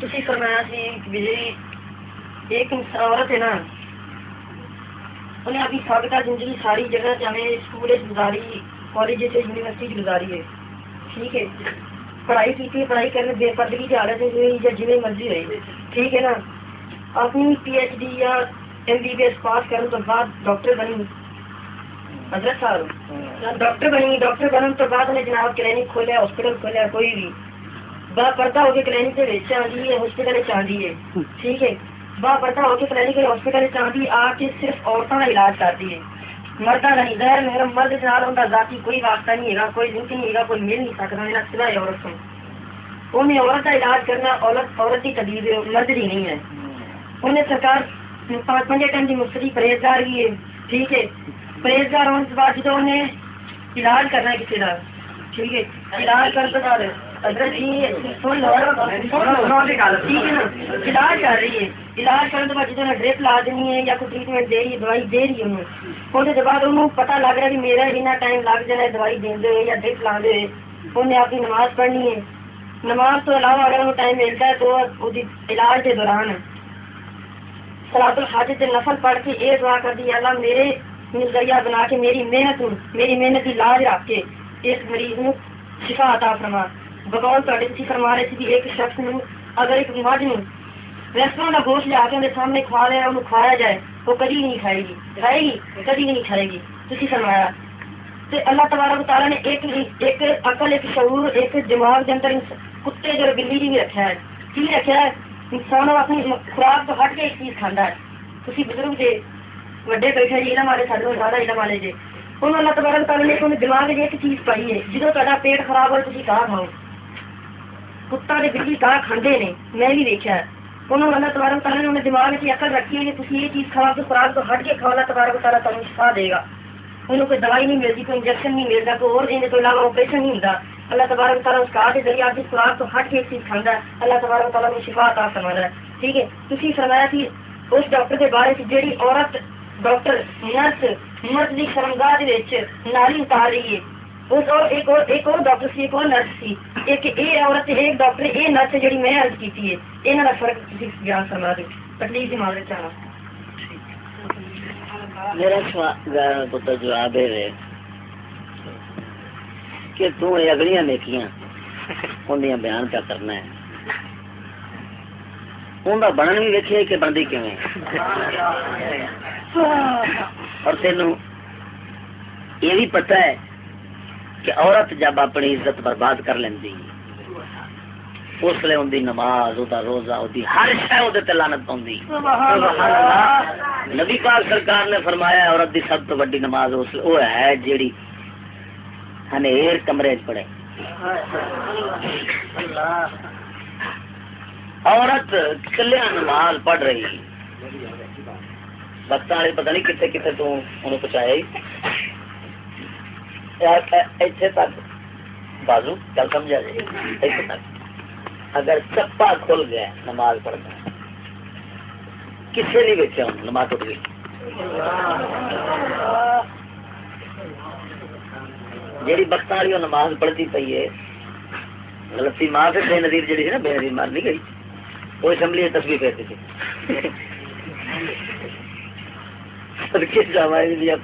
تھی فرمایا سی بھی ایک عورت ہے نا، انہیں اپنی سابقہ زندگی ساری جگہ چاہے اسکول گزاری، کالج یونیورسٹی گزاری ہے۔ ٹھیک ہے، پڑھائی کی تھی، پڑھائی کرنے بے پردگی کی حالت ہوئی یا جی مرضی ہوئی ٹھیک ہے نا، اپنی پی ایچ ڈی یا M B B S pass کرنے تو بعد ڈاکٹر بنی۔ حضرت صاحب، ڈاکٹر بنی ڈاکٹر بننے تو بعد انہیں جناب کلینک کھولیا ہاسپٹل کھولیا کوئی بھی۔ با پردہ ہو کے کلینک سے چاندی ہے، ہاسپٹل چاندی ہے۔ ٹھیک ہے؟ با پردہ ہو کے کلینک ہاسپٹل چاندی آ کے صرف عورتوں کا علاج کرتی ہے۔ مردہ کا نہیں، ظاہر میرا مرد سے ان کا ذاتی کوئی واسطہ نہیں ہے کوئی لنک نہیں ہے کوئی مل نہیں سکتا، میرا سوائے عورت سے انہیں عورت کا علاج کرنا عورت عورت کی طبیب ہے، مرد ہی نہیں ہے۔ انہیں سرکار پانچ پانچ ٹائم کی مستری پرہیزگار کی ہے۔ ٹھیک ہے؟ پرہیزگار ہونے کے بعد جب علاج کرنا ہے کسی کا ٹھیک ہے؟ جی ٹھیک ہے نا؟ علاج کر رہی ہے۔ علاج کرنے کے بعد ڈرپ لا دینی ہے یا کوئی ٹریٹمنٹ دے رہی ہے، دوائی دے رہی ہے انہوں بعد انہوں پتا لگ رہا ہے کہ میرا اتنا ٹائم لگ جانا ہے دوائی دیں یا ڈرپ لا انہیں اپنی نماز پڑھنی ہے۔ نماز تو علاوہ اگر انہوں ٹائم ملتا ہے تو علاج کے دوران سلاد الحاج نفل پڑھ کے یہ دعا کر دی اللہ میرے ذریعہ بنا کے میری محنت میری محنت کی لاج رکھ کے اس مریض نو شفا عطا فرما۔ بغور تے تھی فرما رہے تھے ایک شخص نو اگر ایک مجھ نو ریسٹورینٹ کا گوشت لیا کے اندر سامنے کھا لیا انہوں کھایا جائے، وہ کبھی نہیں کھائے گی۔ کھائے گی کبھی نہیں کھائے گی۔ تھی فرمایا۔ تو اللہ تبارک تعالیٰ نے ایک ایک عقل، ایک شعور، ایک دماغ کے اندر کتے جو بلی جی بھی رکھا ہے۔ کی رکھا ہے؟ انسان اپنی خوراک تو ہٹ کے ایک چیز کھانا ہے۔ تھی بزرگ جی وڈے بیٹھے جی علم والے سارے زیادہ علم والے جی انہوں اللہ تبارک تعالیٰ نے انہیں دماغ میں ایک چیز پائی ہے جدو تا پیٹ خراب ہوئے تھی کہاں کھاؤ کتا نے بلی کہاں کھانے نے میں بھی دیکھا ہے انہوں نے اللہ تبارک تعالیٰ نے انہیں دماغ میں عقل رکھی ہے کہ تھی یہ چیز کھاؤ تو خوراک تو ہٹ کے کھاؤ اللہ تبارک تعالیٰ انہوں کوئی دوائی نہیں ملتی کوئی انجیکشن نہیں ملتا کوئی اور دینے تو علاوہ آپریشن نہیں ہوتا اللہ تبارک تعالیٰ اس کہا کے ذریعے آپ کی خوراک تو ہٹ کے ایک چیز کھانا ہے اللہ تبارک تعالیٰ نے شفا عطا فرمانا ہے ٹھیک ہے تھی فرمایا تھی اس ڈاکٹر کے بارے سے جیڑی عورت ڈاکٹر نرس مرد کی شرمگاہ نالی اتار رہی ہے۔ اس اور ایک اور ایک اور ڈاکٹر سی ایک اور نرس سی۔ ایک اے عورت ایک ڈاکٹر اے نرس جی میں عرض کی ہے۔ یہاں کا فرق بیان فرما تکلیف چاہنا میرا پتر جواب ہے کہ تو اگلیاں نیکیاں اندیاں بیان پہ کرنا ہے؟ انہیں بنن بھی ویکھے کہ کیویں؟ اور تینوں یہ بھی پتہ ہے کہ عورت جب اپنی عزت برباد کر لینی اس لیے ان نماز وہ روزہ وہ ہر شہ لانت پاؤں نبی پاک سرکار نے فرمایا عورت دی سب تو بڑی نماز وہ ہے جیڑی ہنیر کمرے پڑے۔ عورت کلیا نماز پڑھ رہی۔ وقت والے پتہ نہیں کتنے کتنے تو انہوں پہنچایا اتنے تک۔ بازو کل سمجھا جی؟ جائے اتنے تک۔ اگر چپا کھل گیا، نماز پڑھنا۔ کسی نہیں بیچا ہوں، نماز ٹوٹ گئی۔ جیڑی بخت والی نماز پڑھتی پی ہے مطلب غلطی ماں سے بے نظیر جڑی سی نا، بے نظیر مار نہیں گئی۔ وہ اسمبلی تصویر پھیرتی تھی۔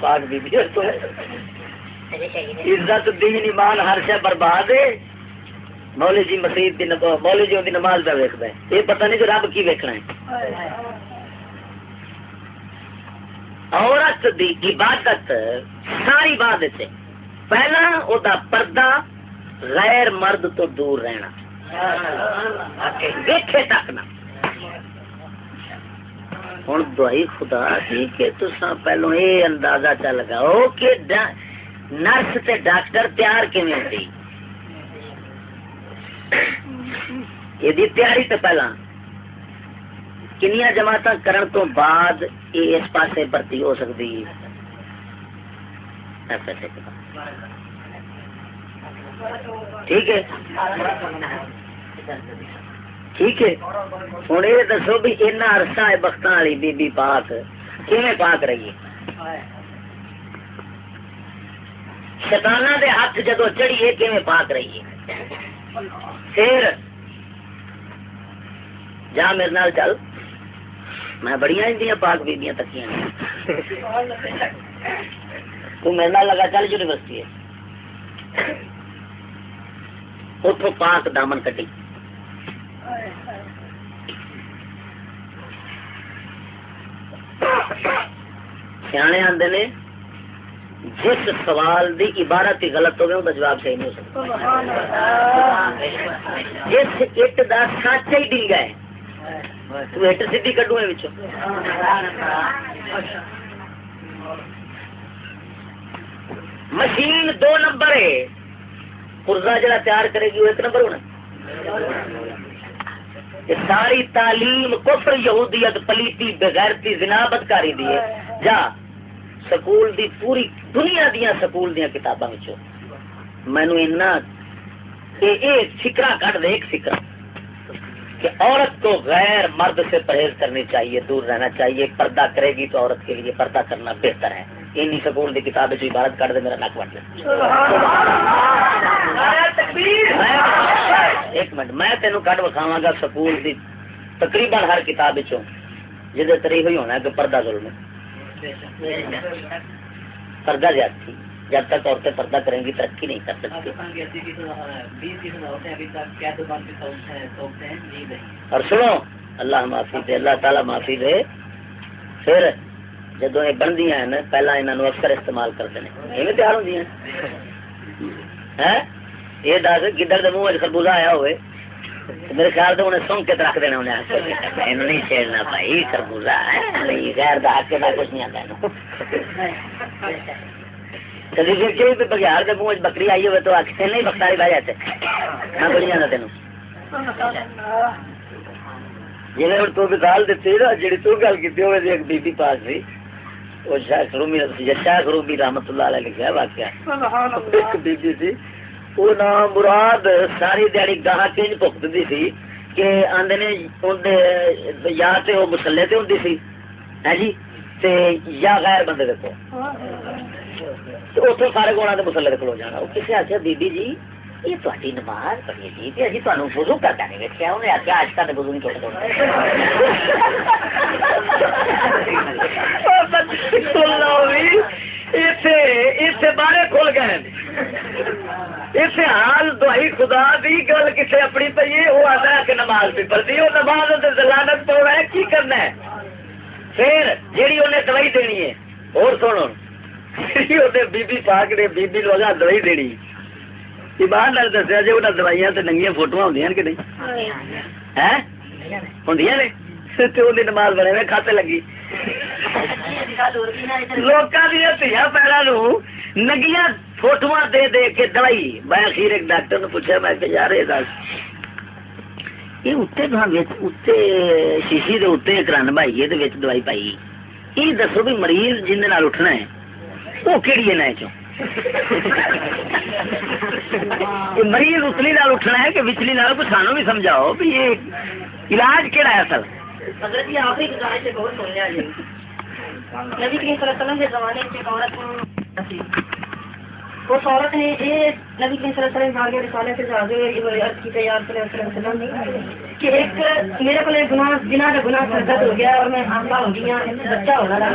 پاک بی عزت دین ایمان ہر شہ برباد ہے۔ مولی جی مسیح مولی جی نماز پہ ویکد ہے۔ یہ پتہ نہیں کہ رب کی ویکنا ہے۔ عورت دی عبادت ساری بات سے پہلا وہ پردہ غیر مرد تو دور رہنا۔ دیکھے تک نہ ہوں دوائی خدا دی کہ تسا پہلو یہ اندازہ چ لگاؤ کہ نرس تے ڈاکٹر تیار کیویں سی یہ تیاری تو پہلا کنیا جماعت کرن تو بعد یہ اس پاسے بھرتی ہو سکتی ٹھیک ہے۔ ٹھیک ہے؟ ہوں یہ دسو بھی اینا عرصہ ہے بخت والی بی بی پاک۔ کیویں پاک رہی ہے؟ شتانہ دے ہاتھ جدو چڑھیے کیویں پاک رہی ہے؟ پھر جا میرے نال چل۔ میں بڑی اندیاں پاک بیبیاں تکیاں۔ تو میرے نال لگا چل یونیورسٹی ہے۔ اتوں پاک دامن کٹی۔ سیانے آتے نے، جس سوال دی عبارت ہی غلط ہوگی، وہ جواب صحیح نہیں ہو سکتا۔ جس اٹ دا سچ ہی ڈنگا ہے تو اٹ سیدھی کڈو ہے وچوں۔ مشین دو نمبر ہے۔ پرزا جڑا تیار کرے گی، وہ ایک نمبر ہونا۔ یہ ساری تعلیم کفر یہودیت پلیتی بغیرتی زنابت کاری دی ہے۔ جا، سکول دی پوری دنیا دیا سکول دیا کتاباں مینو اینا فکرا کٹ دے، ایک فکرا کہ عورت کو غیر مرد سے پرہیز کرنی چاہیے، دور رہنا چاہیے، پردہ کرے گی تو عورت کے لیے پردہ کرنا بہتر ہے۔ اینی سکول کی کتاب جو عبارت کٹ دے، میرا نک بٹ ایک منٹ، میں تینوں کٹ وکھاوا گا سکول کی تقریباً ہر کتاب جی تری ہوئی ہونا ہے کہ پردہ ظلم پردہ زیادتی جب تک عورتیں پردہ کریں گی، ترقی نہیں کر سکتی۔ اور سنو، اللہ معافی دے، اللہ تعالی معافی دے۔ پھر جدو یہ بنتی ہیں پہلا انہوں اکثر استعمال کرتے ہیں۔ یہ تیار ہوں ہاں؟ یہ دس، گدڑ کے منہ خربوزہ آیا ہوئے میرے خیال سے انہیں سن کے رکھ دینا انہیں نہیں چھیڑنا بھائی، خربوزہ ہے۔ غیر دا کے میں کچھ نہیں آتا کبھی پھر بگیار کے منہ بکری آئی ہوئے تو آخر نہیں، بختاری بہ جاتے میں بڑی جانا تینوں۔ جی تو مثال دیتی نا جی تو گل کی ہوئے جی ایک بی پاس سی وہ شاہ رومی شاہ رومی رحمت اللہ علیہ لکھا واقعہ۔ ایک بی بی سی وہ نام مراد ساری دیہی گاہ کنج پکتی سی کہ آدھے نے یا تو وہ مسلے تے ہوں سی۔ ہے جی؟ تے یا غیر بندے دیکھو اتوں سارے کے مسلے کھلو جانا۔ وہ کسی آخیا بی بی جی یہ تاری نماز پڑھی جی تے ابھی تمہیں وضو کرتا نہیں ویکیا انہیں آخیا آج کا وضو نہیں ٹوٹتا بارے کھل گئے اس حال دوائی خدا دی گل کسی اپنی پی ہے وہ آتا ہے کہ نماز بھی پڑھتی وہ نماز دلانت پڑ رہا ہے کی کرنا ہے پھر جیڑی انہیں دوائی دینی ہے اور سنو بی بی پاک نے بی بی لوگا دوائی دینی باہر لگ دسیا جی انہیں دوائیاں تے ننگیاں فوٹو ہوں کہ نہیں ہوں نے نماز بنے میں کھاتے لگی لوکاں فوٹو دے دے کے دوائی میں اخیر ایک ڈاکٹر نے پوچھا میں کہ یار دس یہ شیشی دے ایک رن بھائی دوائی پائی یہ دسو بھی مریض جن اٹھنا ہے وہ کہڑی ہے نئے چو مریض اتلی نال اٹھنا ہے کہ وچلی نال کچھ سانو بھی سمجھاؤ بھی یہ علاج کہڑا ہے اصل؟ حضرت جی آخری گزارش سے بہت سن لیا جی۔ نبی کریم صلی اللہ علیہ وسلم کے زمانے میں ایک عورت اس عورت نے یہ نبی کریم صلی اللہ علیہ وسلم آگے رسالے سے حاضر عرض کی تیار صلی اللہ علیہ وسلم نے کہ ایک میرے کو گناہ بنا کا گناہ سرد ہو گیا اور میں حاملہ ہو گیا بچہ ہو رہا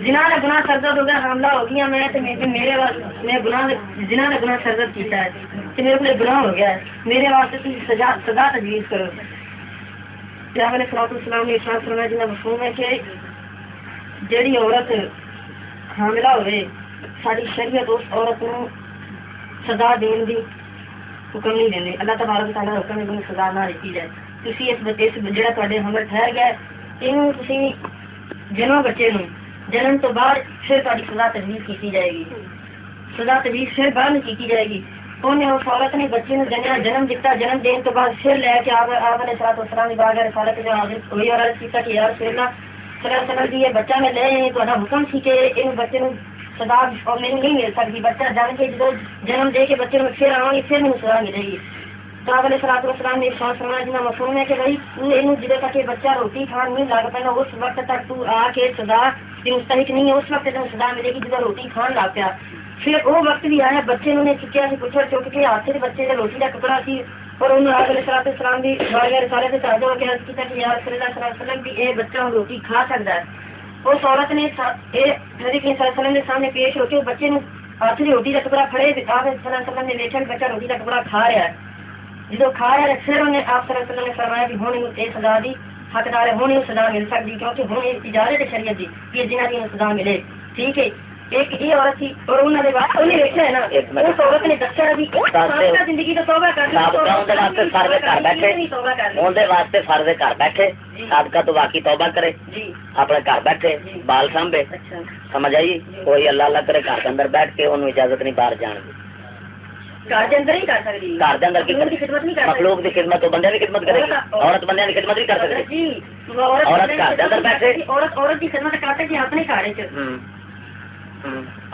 جنہ نے گناہ سرد ہو گیا، حاملہ ہو گیا میں تو میرے میں گناہ جنہ نے گناہ سرد کیتا ہے۔ کہ میرے کو گناہ ہو گیا ہے۔ میرے واسطے تم سزا سزا تجویز کرو۔ پیغمبر نے صلوات السلام نے ارشاد فرمایا جنہ مفہوم ہے کہ جڑی عورت حاملہ ہوئے ساری شریعت اس عورت نو سزا دین دی حکم نہیں دینے اللہ تبارک تعالیٰ حکم ہے سزا نہ دیتی جائے۔ تسی اس بچے اس جڑا تواڈے حمل ٹھہر گیا اینو تسی جنم بچے نو جنم تو بعد پھر تواڈی سزا تجویز کیتی جائے گی۔ سزا تجویز پھر بعد میں کیتی جائے گی۔ بچے لے کے آپ آپ جی، بچہ میں لے تو ان اور میری نہیں مل سکتی، بچہ جان کے جب جنم دے کے بچے میں پھر آؤں گی پھر مجھے سزا ملے گی۔ تو آپ علیہ سلاط والسلام نے شان فرمایا جنا مفہوم ہے کہ بھائی، تو جدے تک یہ بچہ روٹی کھان نہیں لگ پہنا اس وقت تک تو آ کے سزا جو مستحق نہیں ہے، اس وقت تک سزا ملے گی جب روٹی کھان لگ پیا۔ پھر وہ وقت بھی آیا، بچے نے چکیا سی پتھر چک کے ہاتھ سے بچے کا روٹی کا ٹکڑا سی، اور انہوں نے علیہ السلام السلام بھی وغیرہ سارے سے تازہ کے حضرت کیا کہ یا رسول اللہ صلی اللہ علیہ وسلم بھی یہ بچہ روٹی کھا سکتا ہے۔ اس عورت نے حضرت وسلم کے سامنے پیش ہو کے بچے نے ہاتھ سے روٹی کا ٹکڑا کھڑے آپ صلی اللہ علیہ وسلم نے دیکھا کہ بچہ روٹی کا ٹکڑا کھا رہا ہے جدو کھا رہا ہے پھر انہیں آپ صلی اللہ علیہ وسلم نے فرمایا کہ ہوں یہ سزا دی حقدار ہے ہوں یہ سزا مل سکتی کیونکہ ہوں اجازت ہے شریعت دی کہ جنہ کی سزا ملے ٹھیک ہے ایک ہی عورت تھی اور انہوں نے بات انہیں دیکھا ہے نا اس عورت نے دسیا بھی سابقہ زندگی تو توبہ کر لی توبہ کر لی اندر واسطے فرض گھر بیٹھے۔ سابقہ تو باقی توبہ کرے۔ جی۔ اپنے گھر بیٹھے۔ بال سانبے اچھا۔ سمجھ آئی؟ کوئی اللہ اللہ کرے گھر کے اندر بیٹھ کے انہوں اجازت نہیں باہر جان دی۔ گھر کے اندر ہی کر سکتی گھر کے اندر کی مخلوق کی خدمت نہیں کر مخلوق کی خدمت تو بندے کی خدمت کرے گی۔ عورت بندے کی خدمت نہیں کر سکتی۔ جی۔ عورت گھر کے اندر بیٹھے۔ عورت خدمت کر سکتی اپنے گھر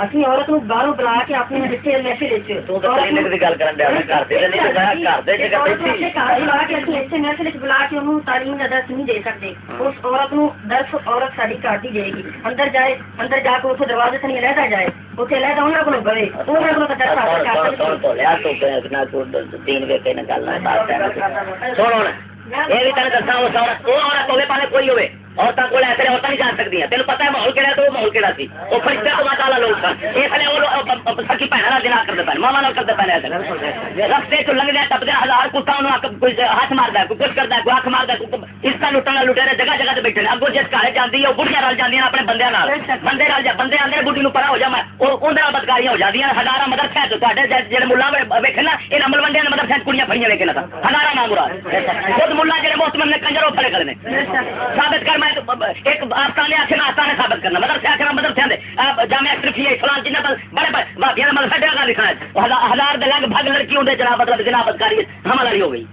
ਅਸੀਂ ਔਰਤ ਨੂੰ ਬਾਹਰੋਂ ਬੁਲਾ ਕੇ ਆਪਣੇ ਰਿਸ਼ਤੇ ਮੈਸੇਜ ਵਿੱਚ ਤੂੰ ਤਾਂ ਕਲੀਨਿਕ ਦੀ ਗੱਲ ਕਰਨ ਡਿਆ ਮੈਂ ਘਰ ਦੇ ਨਹੀਂ ਤੇ ਮੈਂ ਘਰ ਦੇ ਜਗ੍ਹਾ ਔਰਤ ਨੂੰ ਬੈਠੀ ਆਪਣੇ ਘਰ ਬੁਲਾ ਕੇ ਅਸੀਂ ਇੱਥੇ ਮੈਸੇਜ ਵਿੱਚ ਬੁਲਾ ਕੇ ਉਹਨੂੰ ਤਾਲੀਮ ਦਾ ਦਰਸ ਨਹੀਂ ਦੇ ਸਕਦੇ ਉਸ ਔਰਤ ਨੂੰ ਦਰਸ ਔਰਤ ਸਾਡੀ ਘਰ ਦੀ ਦੇਗੀ ਅੰਦਰ ਜਾਏ ਅੰਦਰ ਜਾ ਕੇ ਉੱਥੇ ਦਰਵਾਜ਼ੇ ਤੋਂ ਨਹੀਂ ਲੈਦਾ ਜਾਏ ਉੱਥੇ ਲੈਦਾ ਉਹਨਾਂ ਕੋਲੋਂ ਬਵੇ ਉਹਨਾਂ ਕੋਲੋਂ ਤਾਂ ਦਰਸ ਹਾਸਲ ਕਰ ਸੁਣ ਸਕਦੀ ਤੋਂ ਲਿਆ ਤੂੰ ਕਿਹਨਾਂ ਤੂੰ ਤੀਨ ਵੇ ਕੇ ਗੱਲ ਨਾ ਬਾਤ ਕਰ ਸੁਣ ਹੁਣ ਇਹ ਵੀ ਤੈਨੂੰ ਦੱਸਾਂ ਉਸ ਔਰਤ ਉਹ ਔਰਤ ਹੋਵੇ ਭਾਵੇਂ ਕੋਈ ਹੋਵੇ عورتوں کو نہیں جان سکتی تین پتا ہے ماحول کہڑا تو وہ ماحول کہڑا سی کرتے پہنے رستے چ ہاتھ مارتا ہے کوئی جگہ جگہ سے بیٹھے اگوں جس گھر جاتی ہے بڑھیا رل جاتی اپنے بندے بندے رل بندے آدھے بڑھی نو ہو جائے میں اندر بدکاریاں ہو جاتی ہیں ہزار مدرسہ تے جہے ملا ویکے نا یہ ملوڈیا نے مدرسہ کڑیاں فڑیاں ویکے نا ہزار نام خود ملا جہے موسم نے کنجر وہ کھڑے کرنے ثابت کر میں ایک آپ ثابت کرنا مدرسے آخر مدرسے دے فلان جنہ بڑے بڑے نے مدرسہ ڈیڑھ لکھنا ہے۔ ہزار دے لگ بھگ لڑکیوں دے جناب مطلب جناب بدکاری حمل ہو گئی۔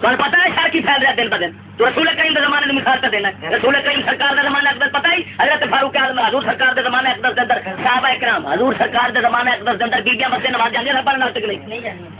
پتا ہے پھیل رہا دن ب دن؟ تو رسول کریم کے زمانے میں مخالفت دینا رسول کریم سرکار کا زمانہ اقدر پتہ ہی؟ حضرت فاروق اعظم حضور سرکار کے زمانہ اقدر کے اندر حضور سرکار کے زمانہ اقدر بیبیاں بسے نماز جانے پڑھنا نہیں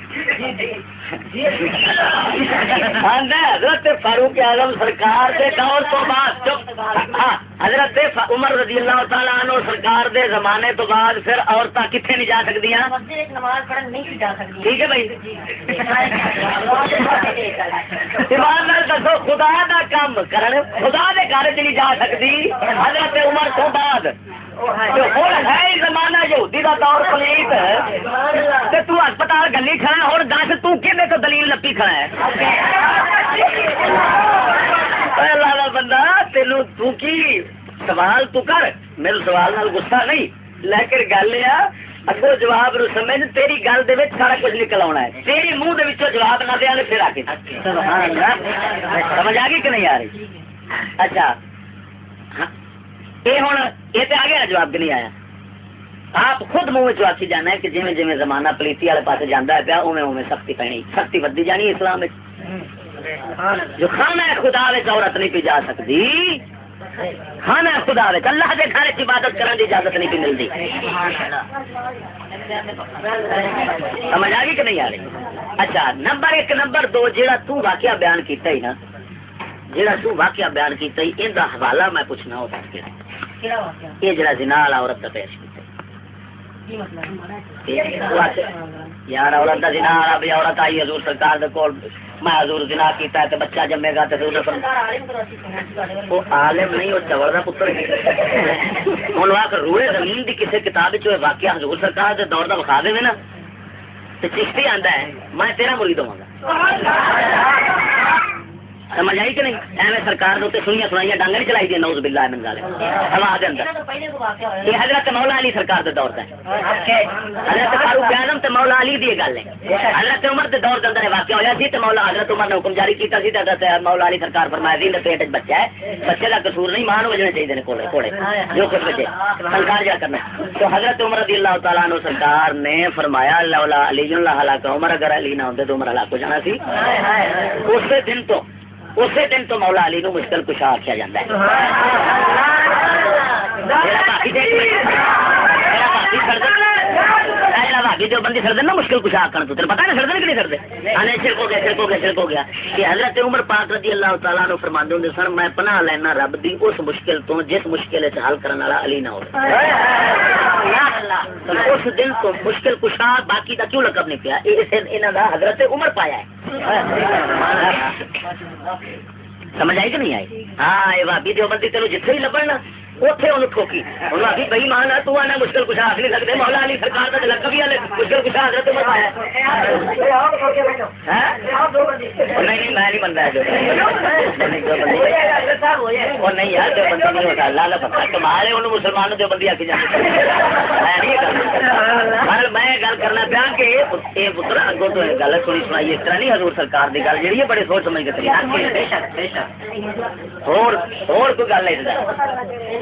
حضرت فاروق اعظم سرکار دے دور تو بعد ہاں، حضرت عمر رضی اللہ تعالیٰ عنہ سرکار دے زمانے تو بعد پھر عورتیں کتنے نہیں جا سکتی ٹھیک ہے بھائی؟ نال دسو، خدا دا کام کرن، خدا دے گھر نہیں جا سکتی حضرت عمر تو بعد۔ ہے، زمانہ یہودی دا دور پلیت تو ہسپتال گلی کھڑا ہن دس تو کینے تو دلیل لپی کھڑا ہے؟ بندہ تینو تو کی سوال تو کر میرے سوال نال غصہ نہیں۔ لیکن گل یہ اگو جواب نو سمجھ تیری گل دے وچ سارا کچھ نکل آنا ہے۔ تیری منہ دے وچوں جواب نہ دیا پھر آ کے۔ سبحان اللہ۔ سمجھ آ گئی کہ نہیں آ رہی؟ اچھا۔ ہاں، یہ ہوں یہ تو آ گیا جواب کہ نہیں آیا؟ آپ خود منہ چکی جانا ہے کہ جی جی زمانہ پلیتی والے پاس جانا ہے، پیا اوے اوے سختی پینی، سختی ودی جانی اسلام جو خانہ ہے خدا عورت نہیں پی جا سکتی، خانہ ہے خدا اللہ کے گھر عبادت کرنے کی اجازت نہیں پی ملتی سمجھ آ گئی کہ نہیں آ رہی اچھا نمبر ایک، نمبر دو جہاں تو بیان کیتا ہی نا جہاں تو بیان کیا ہی، ان کا حوالہ میں پوچھنا ہو سکتا یہ جڑا زنا عورت کا پیش کیا یار، عورت عورت آئی، حضور سرکار کول۔ میں حضور کیتا ہے بچہ جمے گا تے عالم نہیں پتر روئے زمین کی کسی کتاب وچ واقعہ حضور سرکار دے دور دا دے نا۔ تے آتا ہے، میں تیرا مرید ہوواں گا سمجھ آئی کہ نہیں؟ ایویں سرکار نہیں چلائی نوز اندر۔ یہ حضرت مولا علی سرکار دور ہے حضرت فاروق اعظم مولا علی گل ہے۔ حضرت عمر دور اندر سی مولا حضرت عمر نے حکم جاری حضرت مولا علی سرکار فرمایا پیٹ بچہ ہے بچے کا قصور نہیں ماں چاہیے کوڑے کوڑے جو کچھ بچے۔ سرکار جا کرنا تو حضرت عمر رضی اللہ سرکار نے فرمایا لولا علی اللہ ہلاک عمر اگر علی نہ ہوندے تو عمر ہلاک ہو جانا سی۔ اس دن تو اسی دن تو مولا علی نو مشکل کشا آخیا جاتا جو بندی سردن نا مشکل کشا آکھن تو تیرے پتہ نہیں سردن کہ نہیں سردے ہاں، آنے ہو گیا، شرک ہو گیا، شرک ہو گیا۔ کہ حضرت عمر پاک رضی اللہ تعالیٰ نو فرماندے ہوندے سن میں پناہ لینا رب دی اس مشکل تو جس مشکل حل کرن والا علی نہ ہوے اس دن تو مشکل کشا باقی دا کیوں لقب نہیں پیا؟ اس انہاں دا حضرت عمر پایا ہے۔ سمجھ آئی کہ نہیں آئی؟ ہاں یہ بابی دیوبندی بندی تینوں جتھے ہی لبن نا اوتھے انہوں ٹھوکی۔ انہوں آخی بھائی مان تو آنا مشکل کچھ آخ نہیں سکتے۔ مولا علی سرکار کا لقب ہی آلے مشکل کچھ حضرت عمر پایا؟ نہیں نہیں میں نہیں منتا ہے جو نہیں یار جو بندی نہیں ہوتا اللہ پتا تمہارے انہوں مسلمانوں جو بندی آکی جاتی میں میں گل کرنا پیا کہ یہ پتر اگوں تو گل سنی سنائی اس طرح نہیں حضور سرکار کی گل جہی ہے بڑے سوچ سمجھ کے طریقے اور اور کوئی گل نہیں